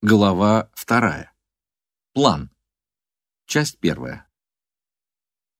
Глава вторая. План. Часть первая.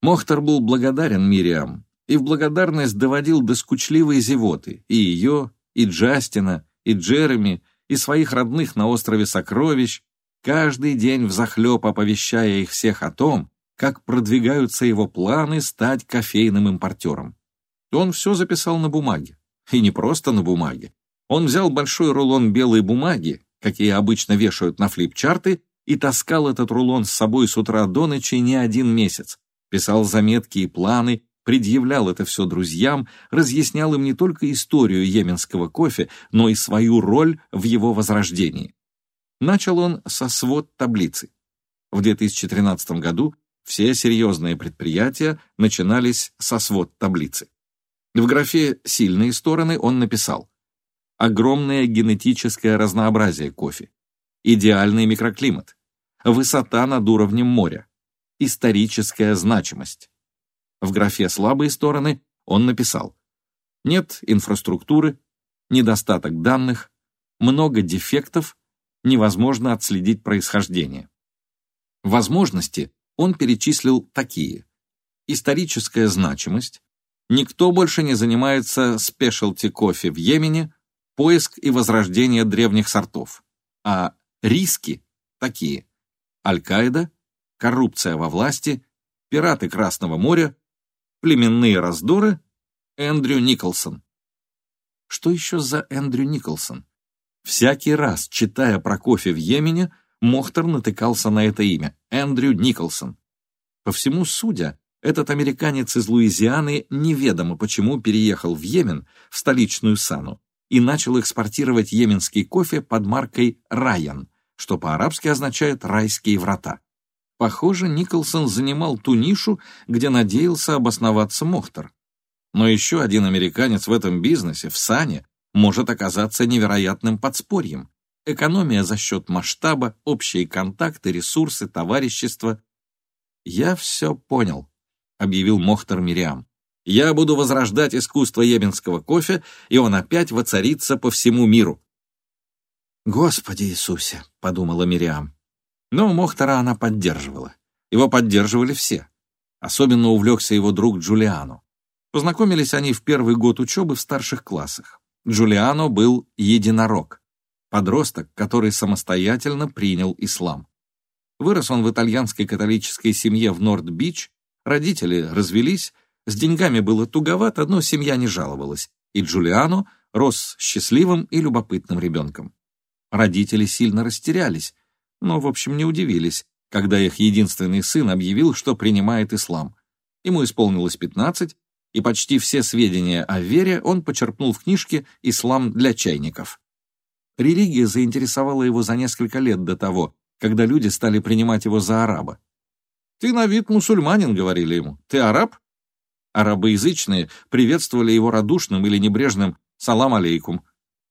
Мохтар был благодарен Мириам и в благодарность доводил до скучливой зевоты и ее, и Джастина, и Джереми, и своих родных на острове Сокровищ, каждый день взахлеб оповещая их всех о том, как продвигаются его планы стать кофейным импортером. Он все записал на бумаге. И не просто на бумаге. Он взял большой рулон белой бумаги, какие обычно вешают на флипчарты, и таскал этот рулон с собой с утра до ночи не один месяц. Писал заметки и планы, предъявлял это все друзьям, разъяснял им не только историю йеменского кофе, но и свою роль в его возрождении. Начал он со свод таблицы. В 2013 году все серьезные предприятия начинались со свод таблицы. В графе «Сильные стороны» он написал огромное генетическое разнообразие кофе, идеальный микроклимат, высота над уровнем моря, историческая значимость. В графе «Слабые стороны» он написал «Нет инфраструктуры, недостаток данных, много дефектов, невозможно отследить происхождение». Возможности он перечислил такие. Историческая значимость, никто больше не занимается спешалти кофе в Йемене, поиск и возрождение древних сортов, а риски такие – Аль-Каида, коррупция во власти, пираты Красного моря, племенные раздоры, Эндрю Николсон. Что еще за Эндрю Николсон? Всякий раз, читая про кофе в Йемене, Мохтер натыкался на это имя – Эндрю Николсон. По всему судя, этот американец из Луизианы неведомо почему переехал в Йемен, в столичную Сану, и начал экспортировать йеменский кофе под маркой «Райан», что по-арабски означает «райские врата». Похоже, Николсон занимал ту нишу, где надеялся обосноваться Мохтар. Но еще один американец в этом бизнесе, в Сане, может оказаться невероятным подспорьем. Экономия за счет масштаба, общие контакты, ресурсы, товарищество. «Я все понял», — объявил Мохтар Мириам. Я буду возрождать искусство йеменского кофе, и он опять воцарится по всему миру. «Господи Иисусе!» — подумала Мириам. Но Мохтара она поддерживала. Его поддерживали все. Особенно увлекся его друг Джулиано. Познакомились они в первый год учебы в старших классах. Джулиано был единорог, подросток, который самостоятельно принял ислам. Вырос он в итальянской католической семье в Норд-Бич, родители развелись, с деньгами было туговато, но семья не жаловалась, и Джулиано рос счастливым и любопытным ребенком. Родители сильно растерялись, но, в общем, не удивились, когда их единственный сын объявил, что принимает ислам. Ему исполнилось 15, и почти все сведения о вере он почерпнул в книжке «Ислам для чайников». Религия заинтересовала его за несколько лет до того, когда люди стали принимать его за араба. «Ты на вид мусульманин», — говорили ему. «Ты араб?» Арабоязычные приветствовали его радушным или небрежным «салам алейкум».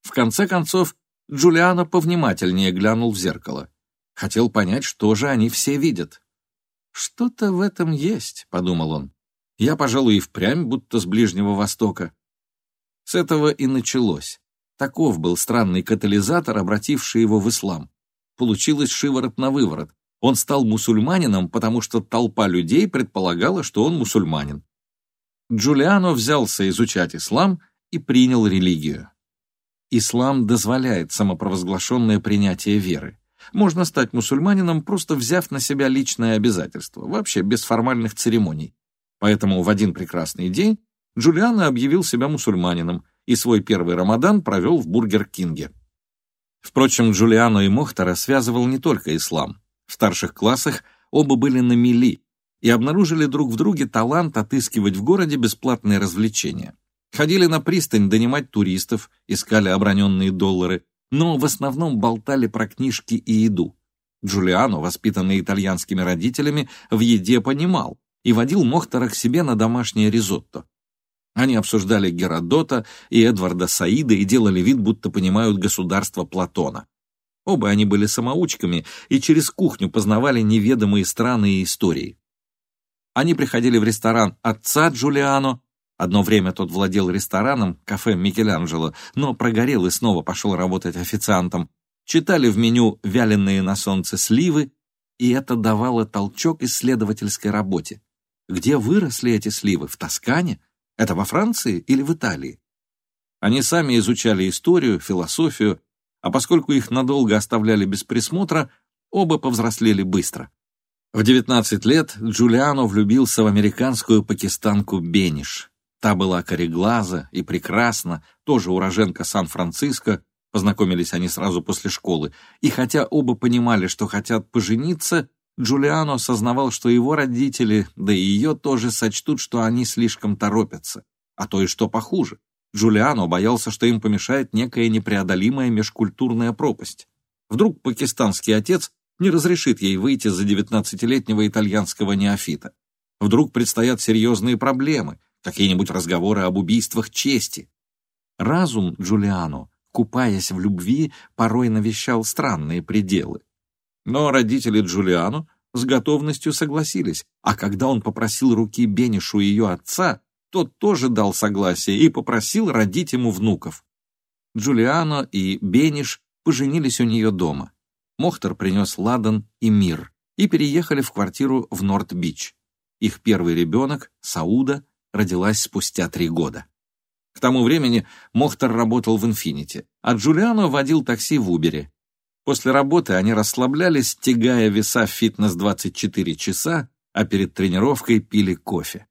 В конце концов, Джулиано повнимательнее глянул в зеркало. Хотел понять, что же они все видят. «Что-то в этом есть», — подумал он. «Я, пожалуй, и впрямь, будто с Ближнего Востока». С этого и началось. Таков был странный катализатор, обративший его в ислам. Получилось шиворот на выворот. Он стал мусульманином, потому что толпа людей предполагала, что он мусульманин. Джулиано взялся изучать ислам и принял религию. Ислам дозволяет самопровозглашенное принятие веры. Можно стать мусульманином, просто взяв на себя личное обязательство, вообще без формальных церемоний. Поэтому в один прекрасный день Джулиано объявил себя мусульманином и свой первый рамадан провел в Бургер Кинге. Впрочем, Джулиано и Мохтара связывал не только ислам. В старших классах оба были на мели, и обнаружили друг в друге талант отыскивать в городе бесплатные развлечения. Ходили на пристань донимать туристов, искали оброненные доллары, но в основном болтали про книжки и еду. Джулиано, воспитанный итальянскими родителями, в еде понимал и водил Мохтара к себе на домашнее ризотто. Они обсуждали Геродота и Эдварда Саида и делали вид, будто понимают государство Платона. Оба они были самоучками и через кухню познавали неведомые страны и истории. Они приходили в ресторан отца Джулиано. Одно время тот владел рестораном, кафе Микеланджело, но прогорел и снова пошел работать официантом. читали в меню вяленые на солнце сливы, и это давало толчок исследовательской работе. Где выросли эти сливы? В Тоскане? Это во Франции или в Италии? Они сами изучали историю, философию, а поскольку их надолго оставляли без присмотра, оба повзрослели быстро. В 19 лет Джулиано влюбился в американскую пакистанку Бениш. Та была кореглаза и прекрасна, тоже уроженка Сан-Франциско, познакомились они сразу после школы, и хотя оба понимали, что хотят пожениться, Джулиано осознавал, что его родители, да и ее тоже сочтут, что они слишком торопятся, а то и что похуже. Джулиано боялся, что им помешает некая непреодолимая межкультурная пропасть. Вдруг пакистанский отец не разрешит ей выйти за девятнадцатилетнего итальянского неофита. Вдруг предстоят серьезные проблемы, какие-нибудь разговоры об убийствах чести. Разум Джулиано, купаясь в любви, порой навещал странные пределы. Но родители Джулиано с готовностью согласились, а когда он попросил руки Бенишу ее отца, тот тоже дал согласие и попросил родить ему внуков. Джулиано и Бениш поженились у нее дома. Мохтер принес ладан и мир и переехали в квартиру в Норт-Бич. Их первый ребенок, Сауда, родилась спустя три года. К тому времени Мохтер работал в «Инфинити», а Джулиано водил такси в Убере. После работы они расслаблялись, тягая веса в фитнес 24 часа, а перед тренировкой пили кофе.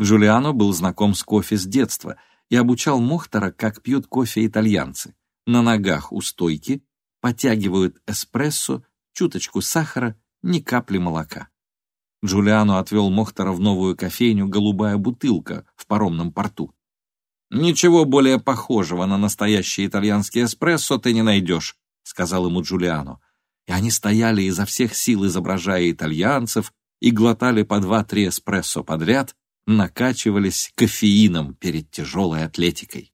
Джулиано был знаком с кофе с детства и обучал Мохтера, как пьют кофе итальянцы. На ногах у стойки, потягивают эспрессо, чуточку сахара, ни капли молока. Джулиано отвел Мохтара в новую кофейню «Голубая бутылка» в паромном порту. «Ничего более похожего на настоящий итальянский эспрессо ты не найдешь», — сказал ему Джулиано. И они стояли изо всех сил, изображая итальянцев, и глотали по два-три эспрессо подряд, накачивались кофеином перед тяжелой атлетикой.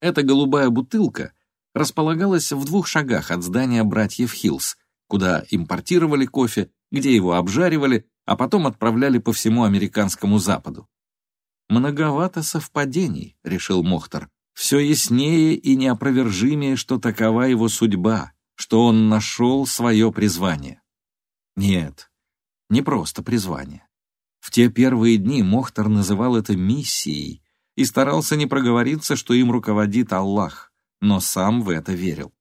Эта голубая бутылка располагалась в двух шагах от здания братьев Хиллс, куда импортировали кофе, где его обжаривали, а потом отправляли по всему американскому западу. «Многовато совпадений», — решил Мохтар. Все яснее и неопровержимее, что такова его судьба, что он нашел свое призвание. Нет, не просто призвание. В те первые дни Мохтар называл это миссией и старался не проговориться, что им руководит Аллах, но сам в это верил.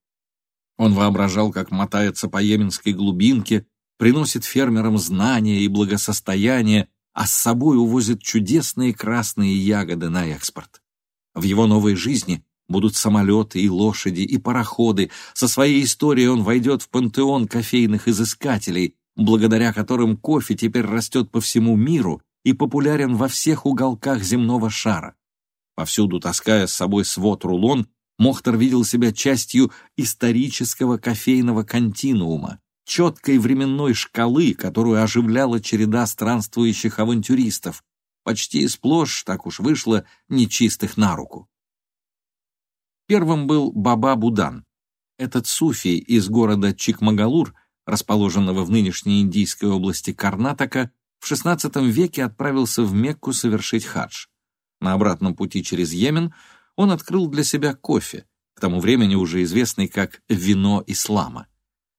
Он воображал, как мотается по йеменской глубинке, приносит фермерам знания и благосостояние, а с собой увозит чудесные красные ягоды на экспорт. В его новой жизни будут самолеты и лошади, и пароходы. Со своей историей он войдет в пантеон кофейных изыскателей, благодаря которым кофе теперь растет по всему миру и популярен во всех уголках земного шара. Повсюду таская с собой свод рулон, Мохтар видел себя частью исторического кофейного континуума, четкой временной шкалы, которую оживляла череда странствующих авантюристов, почти сплошь, так уж вышло, нечистых на руку. Первым был Баба Будан. Этот суфий из города Чикмагалур, расположенного в нынешней индийской области Карнатака, в XVI веке отправился в Мекку совершить хадж. На обратном пути через Йемен он открыл для себя кофе, к тому времени уже известный как «вино ислама».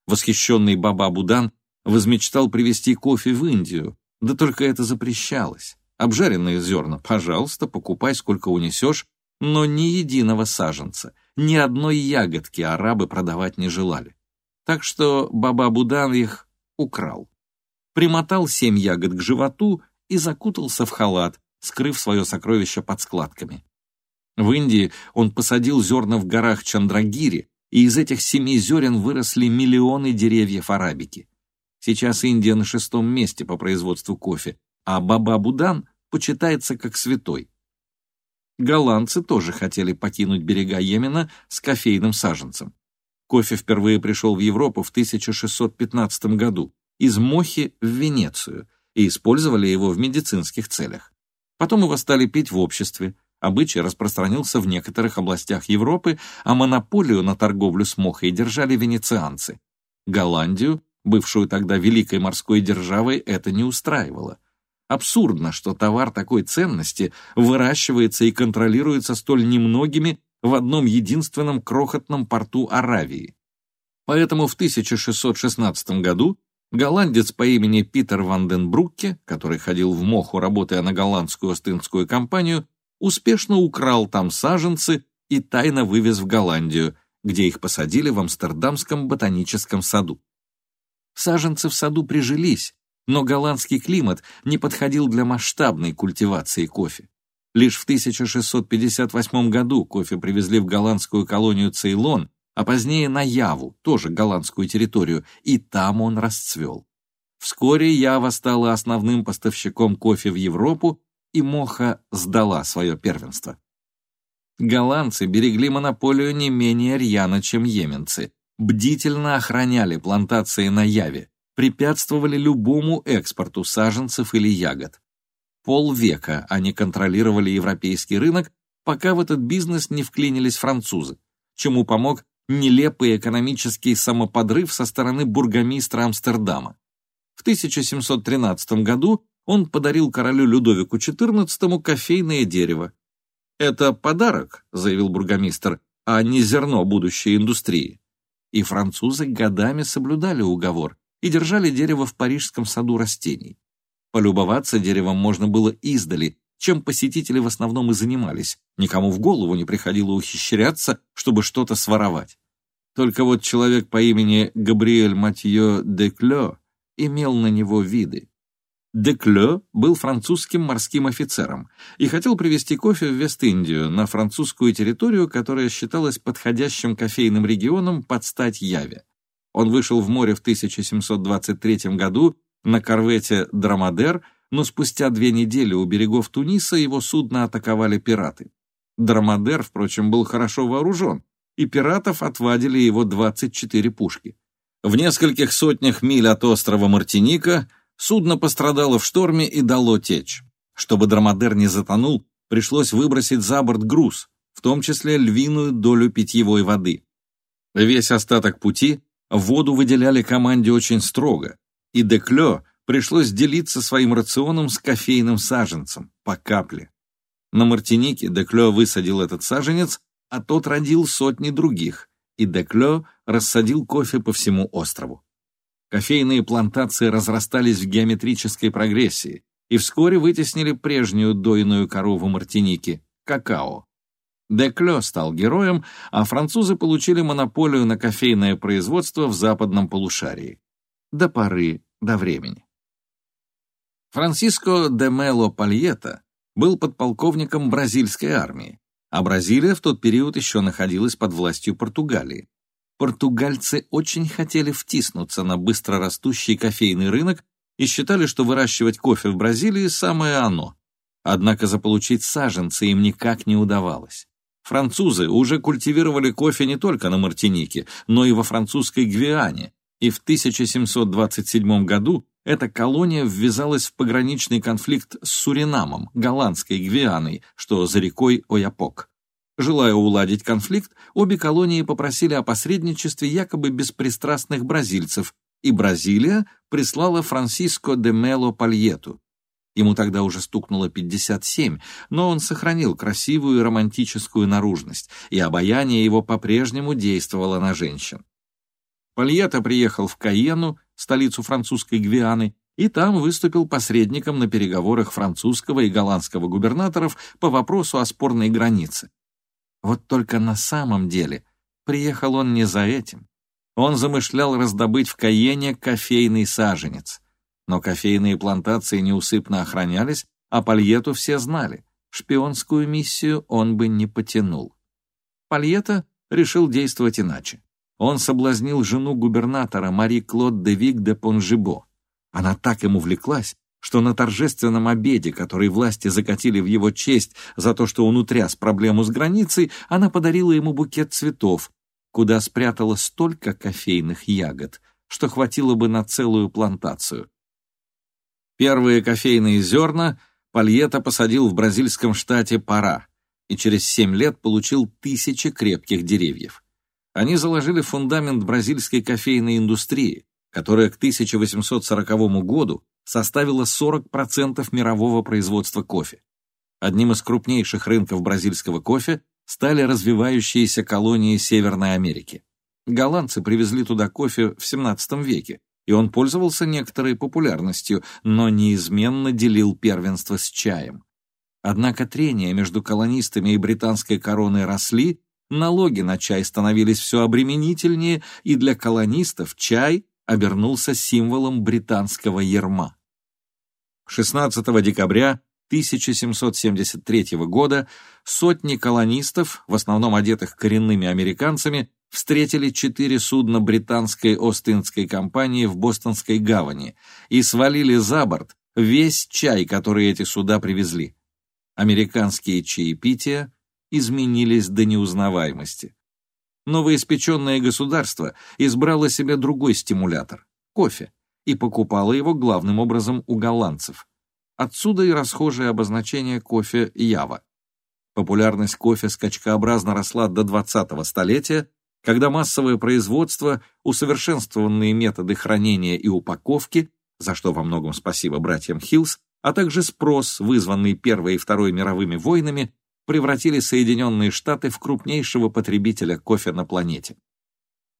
Восхищенный Баба Будан возмечтал привезти кофе в Индию, да только это запрещалось. Обжаренные зерна, пожалуйста, покупай сколько унесешь, но ни единого саженца, ни одной ягодки арабы продавать не желали. Так что Баба Будан их украл. Примотал семь ягод к животу и закутался в халат, скрыв свое сокровище под складками. В Индии он посадил зерна в горах Чандрагири, и из этих семи зерен выросли миллионы деревьев арабики. Сейчас Индия на шестом месте по производству кофе, а Баба Будан почитается как святой. Голландцы тоже хотели покинуть берега Йемена с кофейным саженцем. Кофе впервые пришел в Европу в 1615 году из Мохи в Венецию и использовали его в медицинских целях. Потом его стали пить в обществе, обычай распространился в некоторых областях Европы, а монополию на торговлю с мохой держали венецианцы. Голландию, бывшую тогда великой морской державой, это не устраивало. Абсурдно, что товар такой ценности выращивается и контролируется столь немногими в одном единственном крохотном порту Аравии. Поэтому в 1616 году голландец по имени Питер Ванденбрукке, который ходил в Моху, работая на голландскую Остинскую компанию, успешно украл там саженцы и тайно вывез в Голландию, где их посадили в Амстердамском ботаническом саду. Саженцы в саду прижились, но голландский климат не подходил для масштабной культивации кофе. Лишь в 1658 году кофе привезли в голландскую колонию Цейлон, а позднее на Яву, тоже голландскую территорию, и там он расцвел. Вскоре Ява стала основным поставщиком кофе в Европу, и Моха сдала свое первенство. Голландцы берегли монополию не менее рьяно, чем йеменцы, бдительно охраняли плантации на Яве, препятствовали любому экспорту саженцев или ягод. Полвека они контролировали европейский рынок, пока в этот бизнес не вклинились французы, чему помог нелепый экономический самоподрыв со стороны бургомистра Амстердама. В 1713 году он подарил королю Людовику XIV кофейное дерево. «Это подарок», — заявил бургомистр, «а не зерно будущей индустрии». И французы годами соблюдали уговор и держали дерево в парижском саду растений. Полюбоваться деревом можно было издали, чем посетители в основном и занимались. Никому в голову не приходило ухищряться, чтобы что-то своровать. Только вот человек по имени Габриэль Матье де Клё имел на него виды. Де Клё был французским морским офицером и хотел привезти кофе в Вест-Индию, на французскую территорию, которая считалась подходящим кофейным регионом под стать Яве. Он вышел в море в 1723 году на корвете «Драмадер», но спустя две недели у берегов Туниса его судно атаковали пираты. «Драмадер», впрочем, был хорошо вооружен, и пиратов отвадили его 24 пушки. В нескольких сотнях миль от острова Мартиника судно пострадало в шторме и дало течь. Чтобы Драмадер не затонул, пришлось выбросить за борт груз, в том числе львиную долю питьевой воды. Весь остаток пути воду выделяли команде очень строго, и Деклё пришлось делиться своим рационом с кофейным саженцем, по капле. На Мартинике Деклё высадил этот саженец, а тот родил сотни других, и Деклё рассадил кофе по всему острову. Кофейные плантации разрастались в геометрической прогрессии и вскоре вытеснили прежнюю дойную корову Мартиники – какао. Деклё стал героем, а французы получили монополию на кофейное производство в западном полушарии до поры до времени. Франсиско де Мело Пальета был подполковником бразильской армии, а Бразилия в тот период еще находилась под властью Португалии. Португальцы очень хотели втиснуться на быстро растущий кофейный рынок и считали, что выращивать кофе в Бразилии – самое оно. Однако заполучить саженцы им никак не удавалось. Французы уже культивировали кофе не только на Мартинике, но и во французской Гвиане, и в 1727 году эта колония ввязалась в пограничный конфликт с Суринамом, голландской Гвианой, что за рекой Ояпок. Желая уладить конфликт, обе колонии попросили о посредничестве якобы беспристрастных бразильцев, и Бразилия прислала Франсиско де Мело Пальету. Ему тогда уже стукнуло 57, но он сохранил красивую и романтическую наружность, и обаяние его по-прежнему действовало на женщин. Пальета приехал в Каену, столицу французской Гвианы, и там выступил посредником на переговорах французского и голландского губернаторов по вопросу о спорной границе. Вот только на самом деле приехал он не за этим. Он замышлял раздобыть в Каене кофейный саженец. Но кофейные плантации неусыпно охранялись, а Пальету все знали. Шпионскую миссию он бы не потянул. Пальета решил действовать иначе он соблазнил жену губернатора Мари Клод де Вик де Понжибо. Она так ему влеклась, что на торжественном обеде, который власти закатили в его честь за то, что он утряс проблему с границей, она подарила ему букет цветов, куда спрятала столько кофейных ягод, что хватило бы на целую плантацию. Первые кофейные зерна Пальета посадил в бразильском штате Пара и через семь лет получил тысячи крепких деревьев. Они заложили фундамент бразильской кофейной индустрии, которая к 1840 году составила 40% мирового производства кофе. Одним из крупнейших рынков бразильского кофе стали развивающиеся колонии Северной Америки. Голландцы привезли туда кофе в XVII веке, и он пользовался некоторой популярностью, но неизменно делил первенство с чаем. Однако трения между колонистами и британской короной росли, налоги на чай становились все обременительнее, и для колонистов чай обернулся символом британского ерма. 16 декабря 1773 года сотни колонистов, в основном одетых коренными американцами, встретили четыре судна британской Остинской компании в Бостонской гавани и свалили за борт весь чай, который эти суда привезли. Американские чаепития изменились до неузнаваемости. Новоиспеченное государство избрало себе другой стимулятор – кофе, и покупало его главным образом у голландцев. Отсюда и расхожее обозначение кофе «Ява». Популярность кофе скачкообразно росла до 20-го столетия, когда массовое производство, усовершенствованные методы хранения и упаковки, за что во многом спасибо братьям Хиллс, а также спрос, вызванный Первой и Второй мировыми войнами, превратили Соединенные Штаты в крупнейшего потребителя кофе на планете.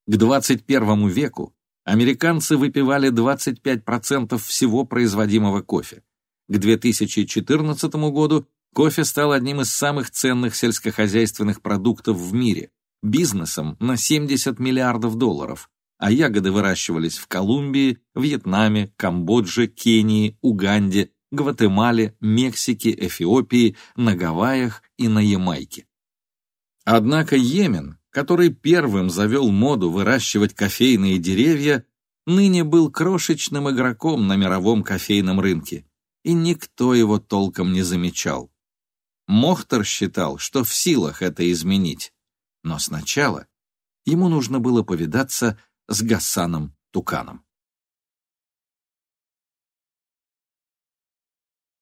К 21 веку американцы выпивали 25% всего производимого кофе. К 2014 году кофе стал одним из самых ценных сельскохозяйственных продуктов в мире, бизнесом на 70 миллиардов долларов, а ягоды выращивались в Колумбии, Вьетнаме, Камбодже, Кении, Уганде, Гватемале, Мексике, Эфиопии, на Гавайях и на Ямайке. Однако Йемен, который первым завел моду выращивать кофейные деревья, ныне был крошечным игроком на мировом кофейном рынке, и никто его толком не замечал. Мохтер считал, что в силах это изменить, но сначала ему нужно было повидаться с Гасаном Туканом.